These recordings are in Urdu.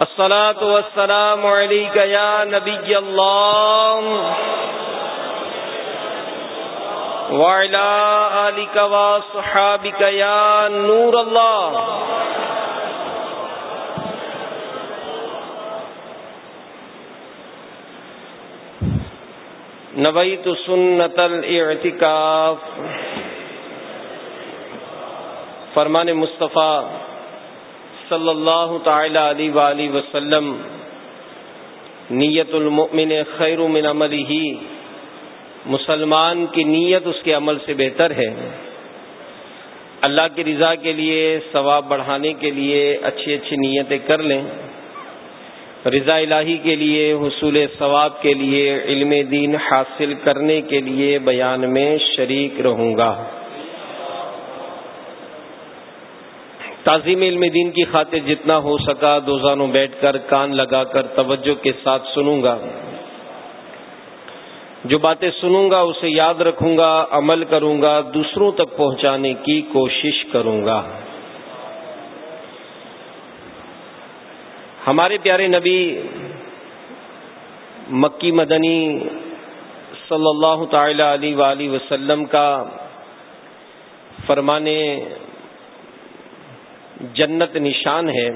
الصلاة والسلام عليك يا نبي الله. وعلى آلك وصحابك يا نور الله. نويت سنة الاعتكاف. فرمان مصطفیٰ صلی اللہ تعالی علیہ وآلہ وسلم نیت المؤمن خیر من عملی ہی مسلمان کی نیت اس کے عمل سے بہتر ہے۔ اللہ کی رضا کے لیے، ثواب بڑھانے کے لیے اچھی اچھی نیتیں کر لیں۔ رضا الہی کے لیے، حصول ثواب کے لیے، علم دین حاصل کرنے کے لیے بیان میں شریک رہوں گا۔ تعظیم علم دین کی خاطر جتنا ہو سکا دوزانوں بیٹھ کر کان لگا کر توجہ کے ساتھ سنوں گا۔ جو باتیں سنوں گا، اسے یاد رکھوں گا، عمل کروں گا، دوسروں تک پہنچانے کی کوشش کروں گا۔ ہمارے پیارے نبی مکی مدنی صلی اللہ تعالی علیہ وآلہ وسلم کا فرمانے جنت نشان ہے۔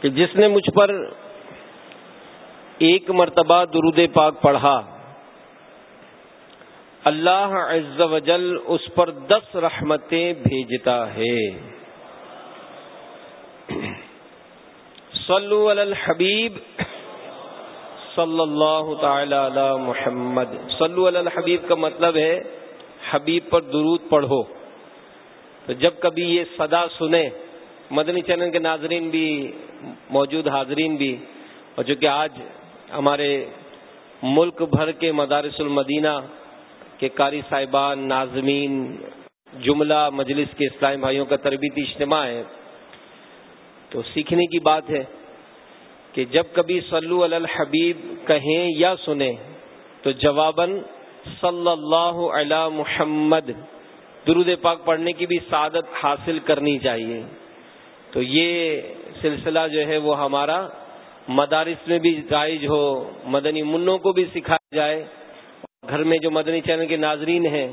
کہ جس نے مجھ پر ایک مرتبہ درود پاک پڑھا، اللہ عز و جل اس پر دس رحمتیں بھیجتا ہے۔ صلو علی الحبیب۔ صلی اللہ تعالی علی محمد۔ صلو علی الحبیب کا مطلب ہے حبیب پر درود پڑھو۔ تو جب کبھی یہ صدا سنیں، مدنی چینل کے ناظرین بھی، موجود حاضرین بھی، اور جو کہ آج ہمارے ملک بھر کے مدارس المدینہ کے قاری صاحبان، ناظمین، جملہ مجلس کے اسلامی بھائیوں کا تربیتی اجتماع ہے۔ تو سیکھنے کی بات ہے۔ کہ جب کبھی صلو علی الحبیب کہیں یا سنیں تو جواباً صلی اللہ علی محمد درود پاک پڑھنے کی بھی سعادت حاصل کرنی چاہیے۔ تو یہ سلسلہ جو ہے وہ ہمارا مدارس میں بھی رائج ہو، مدنی منوں کو بھی سکھایا جائے۔ گھر میں جو مدنی چینل کے ناظرین ہیں،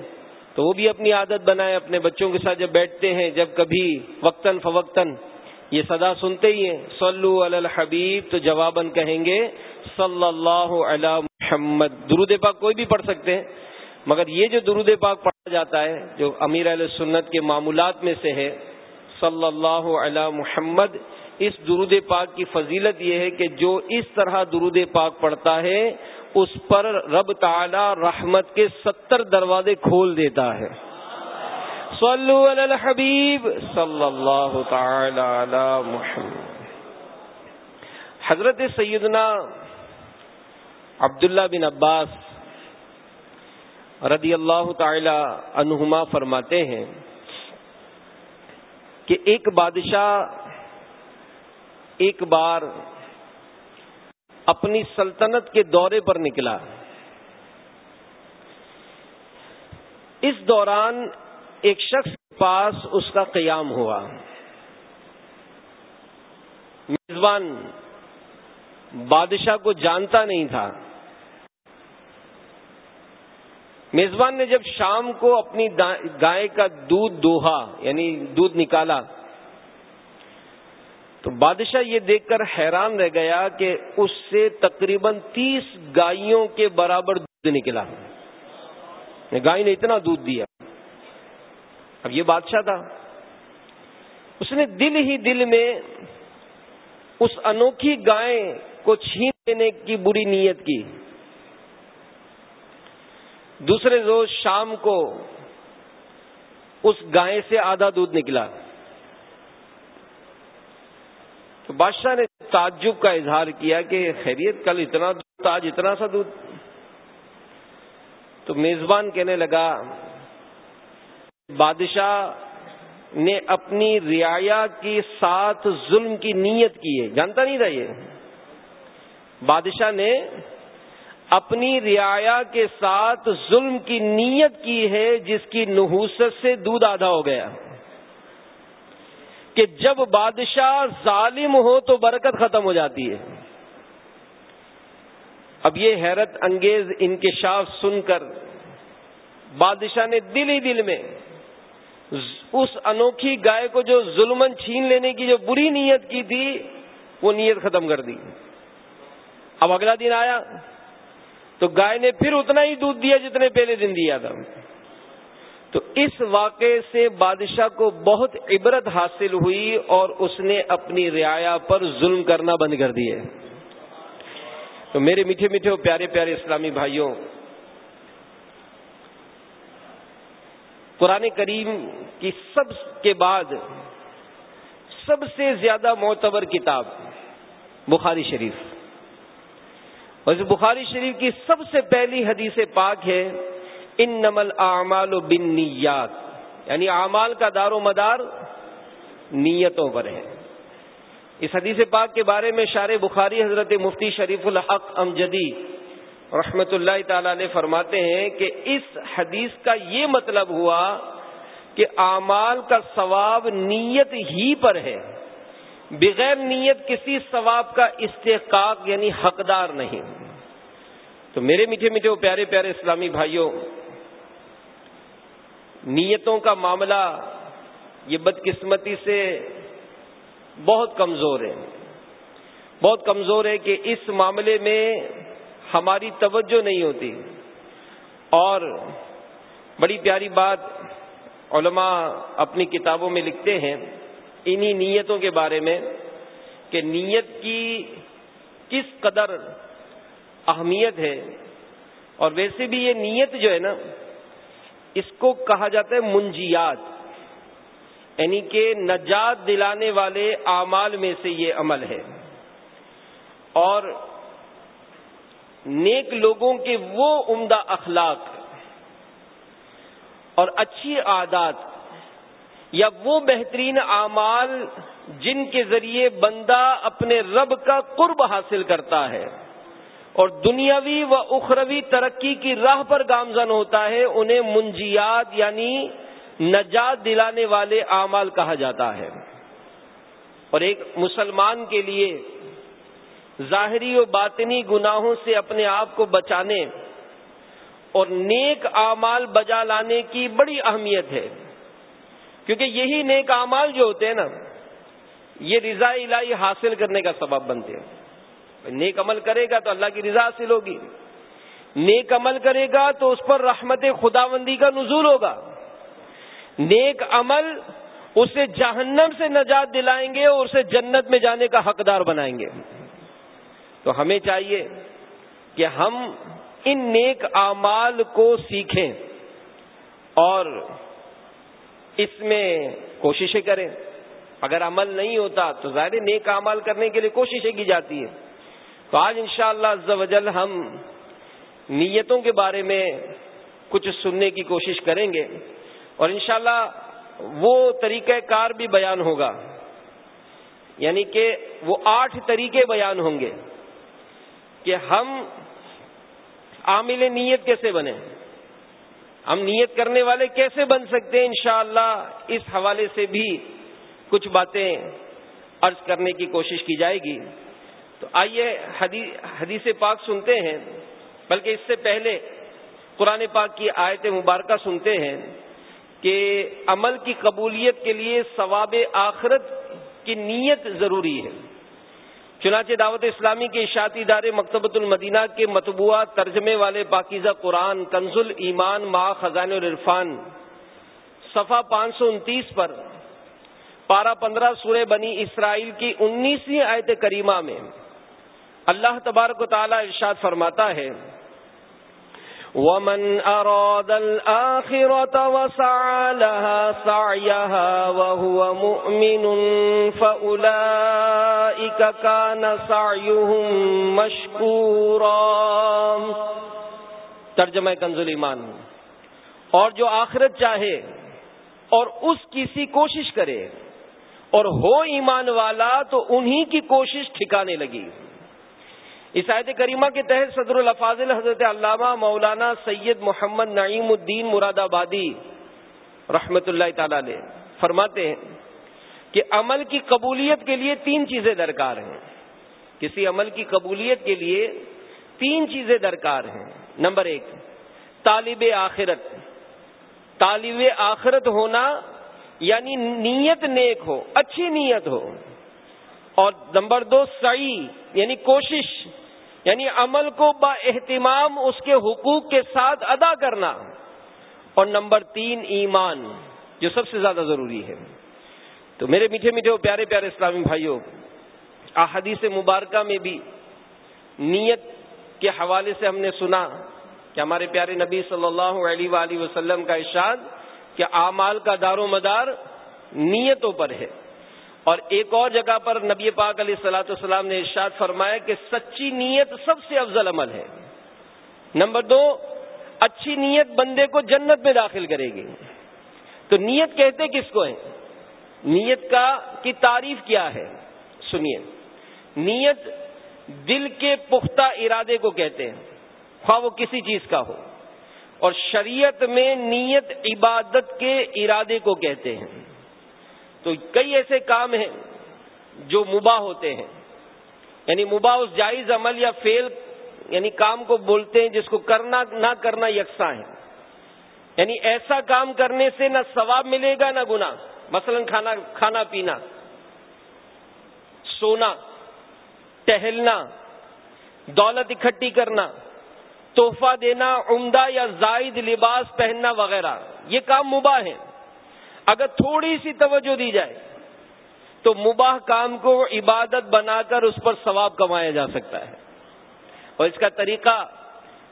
تو وہ بھی اپنی عادت بنائے اپنے بچوں کے ساتھ جب بیٹھتے ہیں، جب کبھی وقتاً فوقتاً یہ صدا سنتے ہی ہیں۔ صلو علی الحبیب تو جواباً کہیں گے، صلی اللہ علی محمد۔ درود پاک کوئی بھی پڑھ سکتے ہیں، مگر یہ جو درود پاک پڑھا جاتا ہے، جو امیر علیہ سنت کے معمولات میں سے ہے، صلی اللہ علی محمد، اس درود پاک کی فضیلت یہ ہے کہ جو اس طرح درود پاک پڑھتا ہے، اس پر رب تعالی رحمت کے ستر دروازے کھول دیتا ہے۔ صلو علی الحبیب صلی اللہ تعالی علی محمد. حضرت سیدنا عبداللہ بن عباس رضی اللہ تعالی عنہما فرماتے ہیں کہ ایک بادشاہ ایک بار اپنی سلطنت کے دورے پر نکلا۔ اس دوران ایک شخص کے پاس اس کا قیام ہوا۔ میزبان، بادشاہ کو جانتا نہیں تھا۔ میزبان نے جب شام کو اپنی گائے کا دودھ دوہا یعنی دودھ نکالا، تو بادشاہ یہ دیکھ کر حیران رہ گیا کہ اس سے تقریباً تیس گائیوں کے برابر دودھ نکلا۔ گائے نے اتنا دودھ دیا۔ اب یہ بادشاہ تھا۔ اس نے دل ہی دل میں اس انوکھی گائے کو چھین لینے کی بری نیت کی۔ دوسرے روز شام کو اس گائے سے آدھا دودھ نکلا۔ تو بادشاہ نے تعجب کا اظہار کیا کہ خیریت، کل اتنا دودھ، آج اتنا سا دودھ۔ تو میزبان کہنے لگا بادشاہ نے اپنی رعایا کے ساتھ ظلم کی نیت کی ہے۔ جانتا نہیں تھا یہ؟ بادشاہ نے اپنی رعایا کے ساتھ ظلم کی نیت کی ہے، جس کی نحوست سے دودھ آدھا ہو گیا۔ کہ جب بادشاہ ظالم ہو تو برکت ختم ہو جاتی ہے۔ اب یہ حیرت انگیز انکشاف سن کر بادشاہ نے دل ہی دل میں اس انوکھی گائے کو جو ظلمن چھین لینے کی جو بری نیت کی تھی، وہ نیت ختم کر دی۔ اب اگلا دن آیا، تو گائے نے پھر اتنا ہی دودھ دیا جتنے پہلے دن دیا تھا۔ تو اس واقعے سے بادشاہ کو بہت عبرت حاصل ہوئی اور اس نے اپنی رعایا پر ظلم کرنا بند کر دیے۔ تو میرے میٹھے میٹھے پیارے پیارے اسلامی بھائیوں قرآن کریم کی سب کے بعد سب سے زیادہ معتبر کتاب بخاری شریف۔ اور بخاری شریف کی سب سے پہلی حدیث پاک ہے ان نمل اعمال و بن نیات یعنی اعمال کا دار و مدار نیتوں پر ہے۔ اس حدیث پاک کے بارے میں شار بخاری حضرت مفتی شریف الحق امجدی رحمت اللہ تعالی علیہ فرماتے ہیں کہ اس حدیث کا یہ مطلب ہوا کہ اعمال کا ثواب نیت ہی پر ہے۔ بغیر نیت کسی ثواب کا استحقاق یعنی حقدار نہیں۔ تو میرے میٹھے میٹھے وہ پیارے پیارے اسلامی بھائیوں، نیتوں کا معاملہ یہ بدقسمتی سے بہت کمزور ہے۔ بہت کمزور ہے کہ اس معاملے میں ہماری توجہ نہیں ہوتی۔ اور بڑی پیاری بات علماء اپنی کتابوں میں لکھتے ہیں انہی نیتوں کے بارے میں کہ نیت کی کس قدر اہمیت ہے۔ اور ویسے بھی یہ نیت جو ہے نا، اس کو کہا جاتا ہے منجیات۔ یعنی کہ نجات دلانے والے اعمال میں سے یہ عمل ہے۔ اور نیک لوگوں کے وہ عمدہ اخلاق اور اچھی عادات یا وہ بہترین اعمال جن کے ذریعے بندہ اپنے رب کا قرب حاصل کرتا ہے۔ اور دنیاوی و اخروی ترقی کی راہ پر گامزن ہوتا ہے، انہیں منجیات یعنی نجات دلانے والے اعمال کہا جاتا ہے۔ اور ایک مسلمان کے لیے ظاہری و باطنی گناہوں سے اپنے آپ کو بچانے اور نیک اعمال بجا لانے کی بڑی اہمیت ہے۔ کیونکہ یہی نیک اعمال جو ہوتے ہیں نا، یہ رضا الہی حاصل کرنے کا سبب بنتے ہیں۔ نیک عمل کرے گا تو اللہ کی رضا حاصل ہوگی۔ نیک عمل کرے گا تو اس پر رحمت خداوندی کا نزول ہوگا۔ نیک عمل اسے جہنم سے نجات دلائیں گے اور اسے جنت میں جانے کا حقدار بنائیں گے۔ تو ہمیں چاہیے کہ ہم ان نیک اعمال کو سیکھیں اور اس میں کوششیں کریں۔ اگر عمل نہیں ہوتا تو ظاہر نیک اعمال کرنے کے لیے کوششیں کی جاتی ہیں۔ تو آج انشاءاللہ شاء اللہ ہم نیتوں کے بارے میں کچھ سننے کی کوشش کریں گے اور انشاءاللہ وہ طریقہ کار بھی بیان ہوگا۔ یعنی کہ وہ آٹھ طریقے بیان ہوں گے۔ کہ ہم عامل نیت کیسے بنے؟ ہم نیت کرنے والے کیسے بن سکتے ہیں انشاءاللہ؟ اس حوالے سے بھی کچھ باتیں عرض کرنے کی کوشش کی جائے گی۔ تو آئیے حدیث پاک سنتے ہیں۔ بلکہ اس سے پہلے قرآن پاک کی آیت مبارکہ سنتے ہیں کہ عمل کی قبولیت کے لیے ثواب آخرت کی نیت ضروری ہے۔ چنانچہ دعوت اسلامی کے اشاعتی ادارے مکتبۃ المدینہ کے متبوعہ ترجمے والے پاکیزہ قرآن کنز ایمان ما خزان العرفان صفحہ پانچ سو انتیس پر پارہ پندرہ سورہ بنی اسرائیل کی انیسویں آیت کریمہ میں اللہ تبارک و تعالی ارشاد فرماتا ہے۔ ومن أراد الآخرة وسعى لها سعيها وهو مؤمن فأولئك كان سعيهم مشكورا۔ ترجمہ کنزل ایمان۔ اور جو آخرت چاہے اور اس کی سی کوشش کرے اور ہو ایمان والا تو انہی کی کوشش ٹھکانے لگی۔ اس آیت کریمہ کے تحت صدر الفاظل حضرت علامہ مولانا سید محمد نعیم الدین مراد آبادی رحمت اللہ تعالی علیہ فرماتے ہیں کہ عمل کی قبولیت کے لیے تین چیزیں درکار ہیں۔ کسی عمل کی قبولیت کے لیے تین چیزیں درکار ہیں۔ نمبر ایک، طالب آخرت۔ طالب آخرت ہونا یعنی نیت نیک ہو، اچھی نیت ہو۔ اور نمبر دو، سعی یعنی کوشش۔ یعنی عمل کو با اہتمام اس کے حقوق کے ساتھ ادا کرنا۔ اور نمبر تین، ایمان، جو سب سے زیادہ ضروری ہے۔ تو میرے میٹھے میٹھے پیارے پیارے اسلامی بھائیوں، احادیث مبارکہ میں بھی نیت کے حوالے سے ہم نے سنا کہ ہمارے پیارے نبی صلی اللہ علیہ وآلہ وسلم کا ارشاد کہ اعمال کا دار و مدار نیتوں پر ہے۔ اور ایک اور جگہ پر نبی پاک علیہ السلاۃ والسلام نے ارشاد فرمایا کہ سچی نیت سب سے افضل عمل ہے۔ نمبر دو، اچھی نیت بندے کو جنت میں داخل کرے گی۔ تو نیت کہتے کس کو ہے نیت کا کی تعریف کیا ہے؟ سنیے۔ نیت دل کے پختہ ارادے کو کہتے ہیں، خواہ وہ کسی چیز کا ہو۔ اور شریعت میں نیت عبادت کے ارادے کو کہتے ہیں۔ تو کئی ایسے کام ہیں جو مباح ہوتے ہیں۔ یعنی مباح اس جائز عمل یا فیل یعنی کام کو بولتے ہیں جس کو کرنا، نہ کرنا یکساں ہے۔ یعنی ایسا کام کرنے سے نہ ثواب ملے گا نہ گنا مثلا کھانا کھانا پینا، سونا، ٹہلنا، دولت اکٹھی کرنا، تحفہ دینا، عمدہ یا زائد لباس پہننا وغیرہ، یہ کام مباح ہے اگر تھوڑی سی توجہ دی جائے تو مباح کام کو عبادت بنا کر اس پر ثواب کمایا جا سکتا ہے۔ اور اس کا طریقہ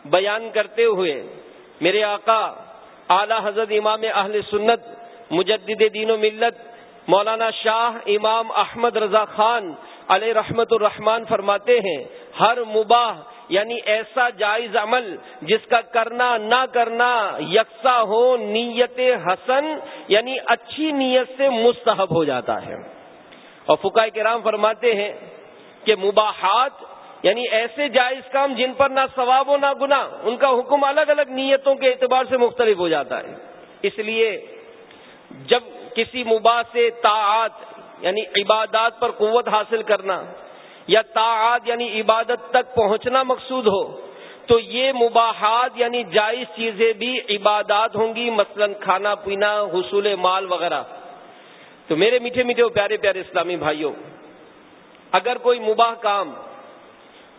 بیان کرتے ہوئے میرے آقا اعلی حضرت امام اہل سنت، مجدد دین و ملت، مولانا شاہ امام احمد رضا خان علیہ رحمت الرحمان فرماتے ہیں، ہر مباح یعنی ایسا جائز عمل جس کا کرنا نہ کرنا، یکساں ہو، نیت حسن یعنی اچھی نیت سے مستحب ہو جاتا ہے۔ اور فکائے کرام فرماتے ہیں کہ مباحات یعنی ایسے جائز کام جن پر نہ ثواب ہو نہ گنا ان کا حکم الگ الگ نیتوں کے اعتبار سے مختلف ہو جاتا ہے۔ اس لیے جب کسی مباح سے طاعت یعنی عبادات پر قوت حاصل کرنا یا طاعت یعنی عبادت تک پہنچنا مقصود ہو، تو یہ مباحات یعنی جائز چیزیں بھی عبادات ہوں گی، مثلا کھانا پینا، حصول مال وغیرہ۔ تو میرے میٹھے میٹھے پیارے پیارے اسلامی بھائیوں، اگر کوئی مباح کام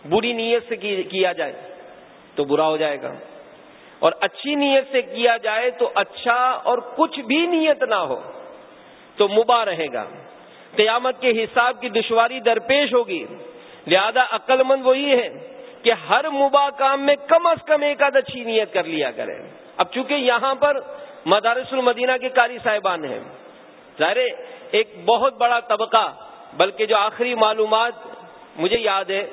بری نیت سے کیا جائے تو برا ہو جائے گا۔ اور اچھی نیت سے کیا جائے تو اچھا اور کچھ بھی نیت نہ ہو تو مباح رہے گا۔ قیامت کے حساب کی دشواری درپیش ہوگی۔ لہذا عقل مند وہی ہے کہ ہر مباح کام میں کم از کم ایک آدھ اچھی نیت کر لیا کرے اب چونکہ یہاں پر مدارس المدینہ کے کاری صاحبان ہیں۔ ظاہر ایک بہت بڑا طبقہ، بلکہ جو آخری معلومات مجھے یاد ہے،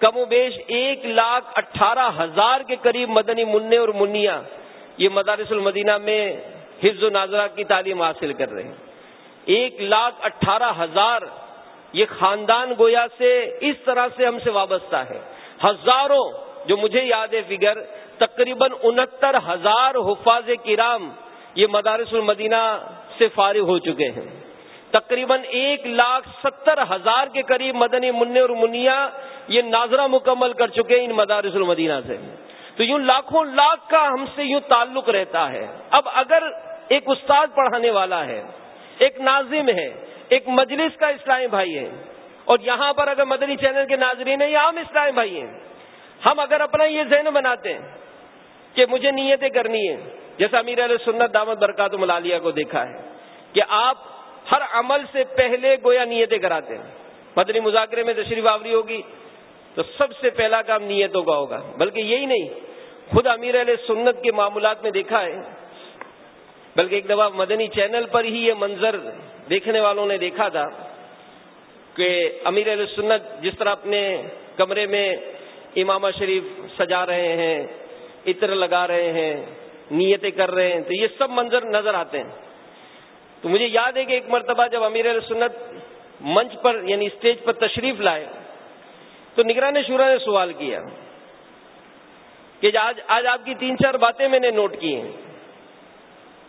کم و بیش ایک لاکھ اٹھارہ ہزار کے قریب مدنی منع اور منیا یہ مدارس المدینہ میں حفظ و ناظرہ کی تعلیم حاصل کر رہے ہیں۔ ایک لاکھ اٹھارہ ہزار یہ خاندان گویا سے اس طرح سے ہم سے وابستہ ہے۔ ہزاروں، جو مجھے یاد ہے فگر، تقریباً انہتر ہزار حفاظ کرام یہ مدارس المدینہ سے فارغ ہو چکے ہیں۔ تقریباً ایک لاکھ ستر ہزار کے قریب مدنی منع اور منیا یہ ناظرہ مکمل کر چکے ہیں ان مدارس المدینہ سے۔ تو یوں لاکھوں لاکھ کا ہم سے یوں تعلق رہتا ہے۔ اب اگر ایک استاد پڑھانے والا ہے ایک ناظم ہے، ایک مجلس کا اسلامی بھائی ہے۔ اور یہاں پر اگر مدنی چینل کے ناظرین ہیں یا عام اسلامی بھائی ہیں۔ ہم اگر اپنا یہ ذہن بناتے ہیں کہ مجھے نیتیں کرنی ہے جیسا امیر علیہ سنت دامت برکات ملالیہ کو دیکھا ہے کہ آپ ہر عمل سے پہلے گویا نیتیں کراتے ہیں۔ مدنی مذاکرے میں تشریف آوری ہوگی تو سب سے پہلا کام نیتوں کا ہوگا۔ بلکہ یہی نہیں، خود امیر علیہ سنت کے معاملات میں دیکھا ہے بلکہ ایک دفعہ مدنی چینل پر ہی یہ منظر دیکھنے والوں نے دیکھا تھا کہ امیر علیہ سنت جس طرح اپنے کمرے میں امامہ شریف سجا رہے ہیں، عطر لگا رہے ہیں، نیتیں کر رہے ہیں، تو یہ سب منظر نظر آتے ہیں۔ تو مجھے یاد ہے کہ ایک مرتبہ جب امیر علیہ سنت منچ پر یعنی اسٹیج پر تشریف لائے، تو نگران شورا نے سوال کیا کہ آج آج آپ کی تین چار باتیں میں نے نوٹ کی ہیں۔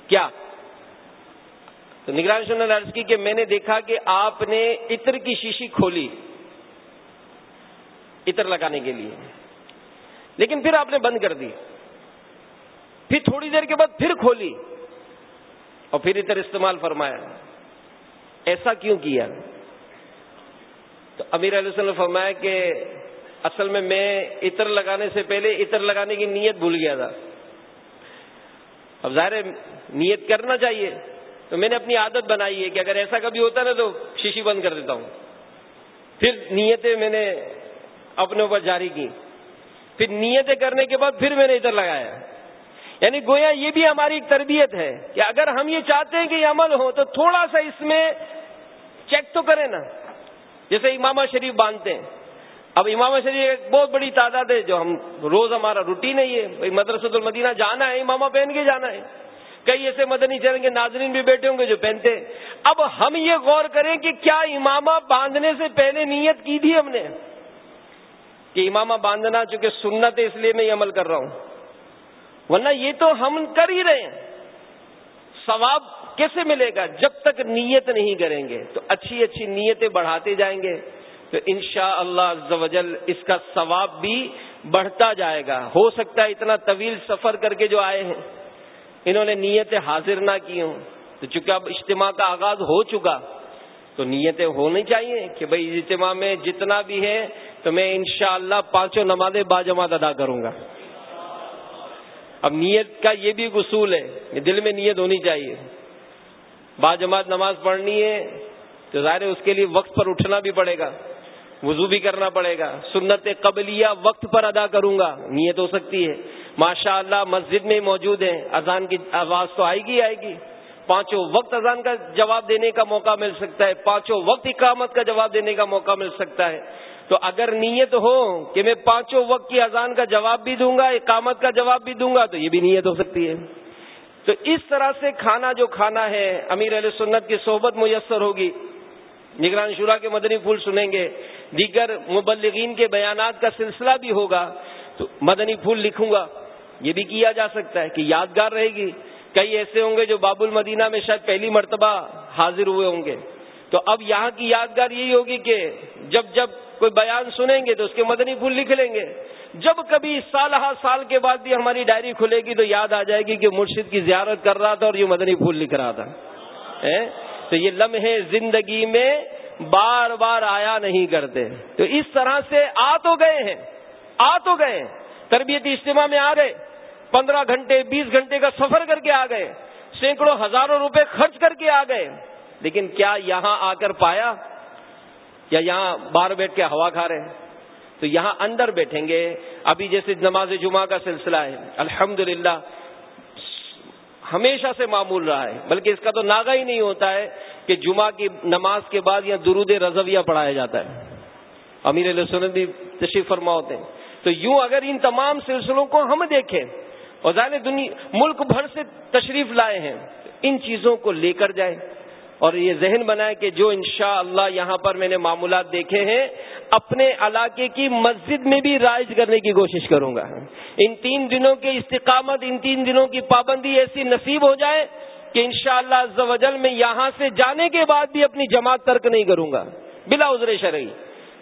کیا؟ تو نگران عرض کی کہ میں نے دیکھا کہ آپ نے عطر کی شیشی کھولی عطر لگانے کے لیے۔ لیکن پھر آپ نے بند کر دی۔ پھر تھوڑی دیر کے بعد پھر کھولی۔ اور پھر عطر استعمال فرمایا۔ ایسا کیوں کیا؟ تو امیر علیہ وسلم نے فرمایا کہ اصل میں میں عطر لگانے سے پہلے عطر لگانے کی نیت بھول گیا تھا۔ اب ظاہر نیت کرنا چاہیے۔ تو میں نے اپنی عادت بنائی ہے کہ اگر ایسا کبھی ہوتا نا تو شیشی بند کر دیتا ہوں۔ پھر نیتیں میں نے اپنے اوپر جاری کی۔ پھر نیتیں کرنے کے بعد پھر میں نے ادھر لگایا۔ یعنی گویا یہ بھی ہماری ایک تربیت ہے کہ اگر ہم یہ چاہتے ہیں کہ یہ عمل ہو تو تھوڑا سا اس میں چیک تو کریں نا۔ جیسے امامہ شریف باندھتے ہیں۔ اب امامہ شریف ایک بہت بڑی تعداد ہے جو ہم روز ہمارا روٹین ہے یہ۔ بھائی مدرسۃ المدینہ جانا ہے، امامہ پہن کے جانا ہے۔ کئی ایسے مدنی چلیں گے ناظرین بھی بیٹھے ہوں گے جو پہنتے ہیں۔ اب ہم یہ غور کریں کہ کیا امامہ باندھنے سے پہلے نیت کی تھی ہم نے؟ کہ امامہ باندھنا چونکہ سنت ہے، اس لیے میں یہ عمل کر رہا ہوں۔ ورنہ یہ تو ہم کر ہی رہے ہیں۔ ثواب کیسے ملے گا؟ جب تک نیت نہیں کریں گے تو اچھی اچھی نیتیں بڑھاتے جائیں گے۔ تو ان شاء اللہ اس کا ثواب بھی بڑھتا جائے گا۔ ہو سکتا ہے اتنا طویل سفر کر کے جو آئے ہیں، انہوں نے نیتیں حاضر نہ کی ہوں۔ تو چونکہ اب اجتماع کا آغاز ہو چکا، تو نیتیں ہونی چاہیے کہ بھائی اجتماع میں جتنا بھی ہے، تو میں انشاءاللہ اللہ پانچوں نمازیں باجماعت ادا کروں گا۔ اب نیت کا یہ بھی اصول ہے دل میں نیت ہونی چاہیے۔ باجماعت نماز پڑھنی ہے، تو ظاہر ہے اس کے لیے وقت پر اٹھنا بھی پڑے گا۔ وضو بھی کرنا پڑے گا۔ سنت قبلیہ وقت پر ادا کروں گا۔ نیت ہو سکتی ہے۔ ماشاء اللہ مسجد میں موجود ہیں۔ اذان کی آواز تو آئے گی آئے گی۔ پانچوں وقت اذان کا جواب دینے کا موقع مل سکتا ہے۔ پانچوں وقت اقامت کا جواب دینے کا موقع مل سکتا ہے۔ تو اگر نیت ہو کہ میں پانچوں وقت کی اذان کا جواب بھی دوں گا، اقامت کا جواب بھی دوں گا، تو یہ بھی نیت ہو سکتی ہے۔ تو اس طرح سے کھانا جو کھانا ہے، امیر علیہ سنت کی صحبت میسر ہوگی۔ نگران شورا کے مدنی پھول سنیں گے۔ دیگر مبلغین کے بیانات کا سلسلہ بھی ہوگا، تو مدنی پھول لکھوں گا۔ یہ بھی کیا جا سکتا ہے کہ یادگار رہے گی۔ کئی ایسے ہوں گے جو باب المدینہ میں شاید پہلی مرتبہ حاضر ہوئے ہوں گے۔ تو اب یہاں کی یادگار یہی ہوگی کہ جب جب کوئی بیان سنیں گے تو اس کے مدنی پھول لکھ لیں گے۔ جب کبھی سال ہر سال کے بعد بھی ہماری ڈائری کھلے گی تو یاد آ جائے گی کہ مرشد کی زیارت کر رہا تھا اور یہ مدنی پھول لکھ رہا تھا۔ تو یہ لمحے زندگی میں بار بار آیا نہیں کرتے تو اس طرح سے آ تو گئے ہیں، آ تو گئے ہیں۔ تربیتی اجتماع میں آ گئے، پندرہ گھنٹے، بیس گھنٹے کا سفر کر کے آ گئے، سینکڑوں ہزاروں روپے خرچ کر کے آ گئے۔ لیکن کیا یہاں آ کر پایا؟ یا یہاں باہر بیٹھ کے ہوا کھا رہے ہیں؟ تو یہاں اندر بیٹھیں گے۔ ابھی جیسے نماز جمعہ کا سلسلہ ہے الحمد ہمیشہ سے معمول رہا ہے، بلکہ اس کا تو ناگا ہی نہیں ہوتا ہے۔ کہ جمعہ کی نماز کے بعد یا درود رضویہ پڑھایا جاتا ہے۔ امیر علیہ سنت بھی تشریف فرما ہوتے ہیں۔ تو یوں اگر ان تمام سلسلوں کو ہم دیکھیں اور ظاہر دنیا ملک بھر سے تشریف لائے ہیں، ان چیزوں کو لے کر جائیں۔ اور یہ ذہن بنائے کہ جو انشاءاللہ اللہ یہاں پر میں نے معمولات دیکھے ہیں، اپنے علاقے کی مسجد میں بھی رائج کرنے کی کوشش کروں گا۔ ان تین دنوں کے استقامت، ان تین دنوں کی پابندی ایسی نصیب ہو جائے کہ انشاءاللہ شاء اللہ میں یہاں سے جانے کے بعد بھی اپنی جماعت ترک نہیں کروں گا، بلا عذر شرعی۔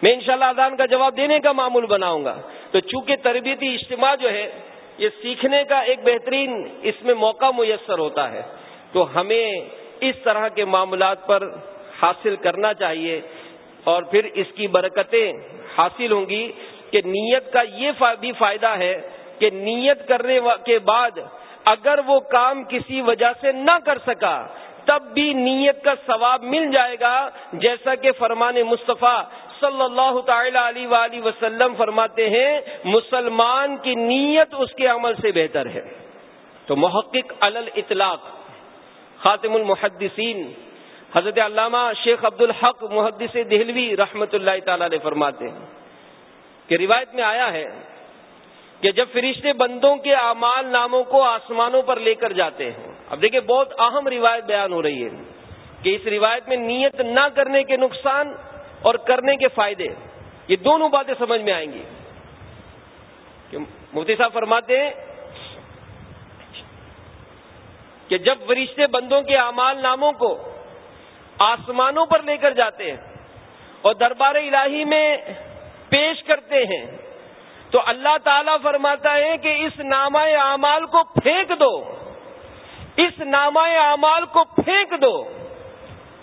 میں انشاءاللہ شاء اذان کا جواب دینے کا معمول بناؤں گا۔ تو چونکہ تربیتی اجتماع جو ہے، یہ سیکھنے کا ایک بہترین اس میں موقع میسر ہوتا ہے۔ تو ہمیں اس طرح کے معاملات پر حاصل کرنا چاہیے اور پھر اس کی برکتیں حاصل ہوں گی کہ نیت کا یہ بھی فائدہ ہے کہ نیت کرنے کے بعد اگر وہ کام کسی وجہ سے نہ کر سکا، تب بھی نیت کا ثواب مل جائے گا۔ جیسا کہ فرمان مصطفیٰ صلی اللہ تعالی علیہ وآلہ وسلم فرماتے ہیں، مسلمان کی نیت اس کے عمل سے بہتر ہے۔ تو محقق علل اطلاق خاتم المحدثین، حضرت علامہ شیخ عبد الحق محدث دہلوی رحمت اللہ تعالی علیہ فرماتے ہیں کہ روایت میں آیا ہے کہ جب فرشتے بندوں کے اعمال ناموں کو آسمانوں پر لے کر جاتے ہیں۔ اب دیکھیں، بہت اہم روایت بیان ہو رہی ہے کہ اس روایت میں نیت نہ کرنے کے نقصان اور کرنے کے فائدے، یہ دونوں باتیں سمجھ میں آئیں گی۔ کہ مفتی صاحب فرماتے ہیں کہ جب فرشتے بندوں کے اعمال ناموں کو آسمانوں پر لے کر جاتے ہیں اور دربار الہی میں پیش کرتے ہیں تو اللہ تعالی فرماتا ہے کہ اس نامہ اعمال کو پھینک دو۔ اس نامہ اعمال کو پھینک دو۔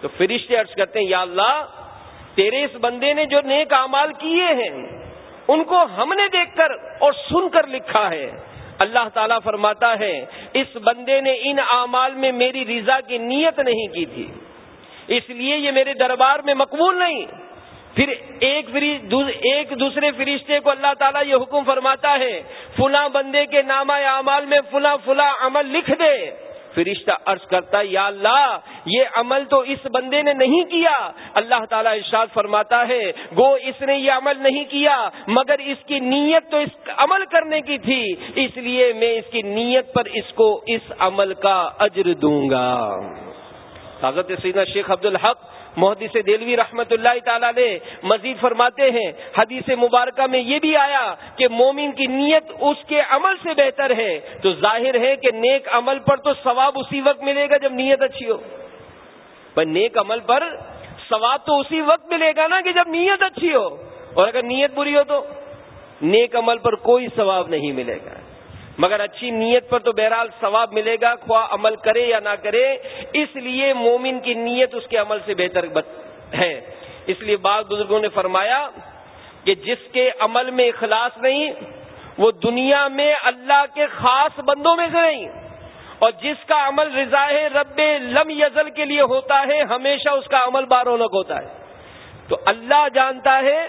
تو فرشتے عرض کرتے ہیں، یا اللہ، تیرے اس بندے نے جو نیک اعمال کیے ہیں، ان کو ہم نے دیکھ کر اور سن کر لکھا ہے۔ اللہ تعالیٰ فرماتا ہے، اس بندے نے ان اعمال میں میری رضا کی نیت نہیں کی تھی۔ اس لیے یہ میرے دربار میں مقبول نہیں۔ پھر ایک ایک دوسرے فرشتے کو اللہ تعالیٰ یہ حکم فرماتا ہے، فلاں بندے کے نامہ اعمال میں فلاں فلاں عمل لکھ دے۔ فرشتہ عرض کرتا یا اللہ، یہ عمل تو اس بندے نے نہیں کیا۔ اللہ تعالیٰ ارشاد فرماتا ہے، گو اس نے یہ عمل نہیں کیا، مگر اس کی نیت تو اس عمل کرنے کی تھی، اس لیے میں اس کی نیت پر اس کو اس عمل کا اجر دوں گا۔ حضرت سیدنا شیخ عبد الحق محدث دلوی رحمت اللہ تعالی علیہ مزید فرماتے ہیں، حدیث مبارکہ میں یہ بھی آیا کہ مومن کی نیت اس کے عمل سے بہتر ہے۔ تو ظاہر ہے کہ نیک عمل پر تو ثواب اسی وقت ملے گا جب نیت اچھی ہو۔ پر نیک عمل پر ثواب تو اسی وقت ملے گا نا کہ جب نیت اچھی ہو۔ اور اگر نیت بری ہو تو نیک عمل پر کوئی ثواب نہیں ملے گا۔ مگر اچھی نیت پر تو بہرحال ثواب ملے گا، خواہ عمل کرے یا نہ کرے، اس لیے مومن کی نیت اس کے عمل سے بہتر ہے۔ اس لیے بعض بزرگوں نے فرمایا کہ جس کے عمل میں اخلاص نہیں، وہ دنیا میں اللہ کے خاص بندوں میں سے نہیں۔ اور جس کا عمل رضا ہے، رب لم یزل کے لیے ہوتا ہے، ہمیشہ اس کا عمل بارونق ہوتا ہے۔ تو اللہ جانتا ہے،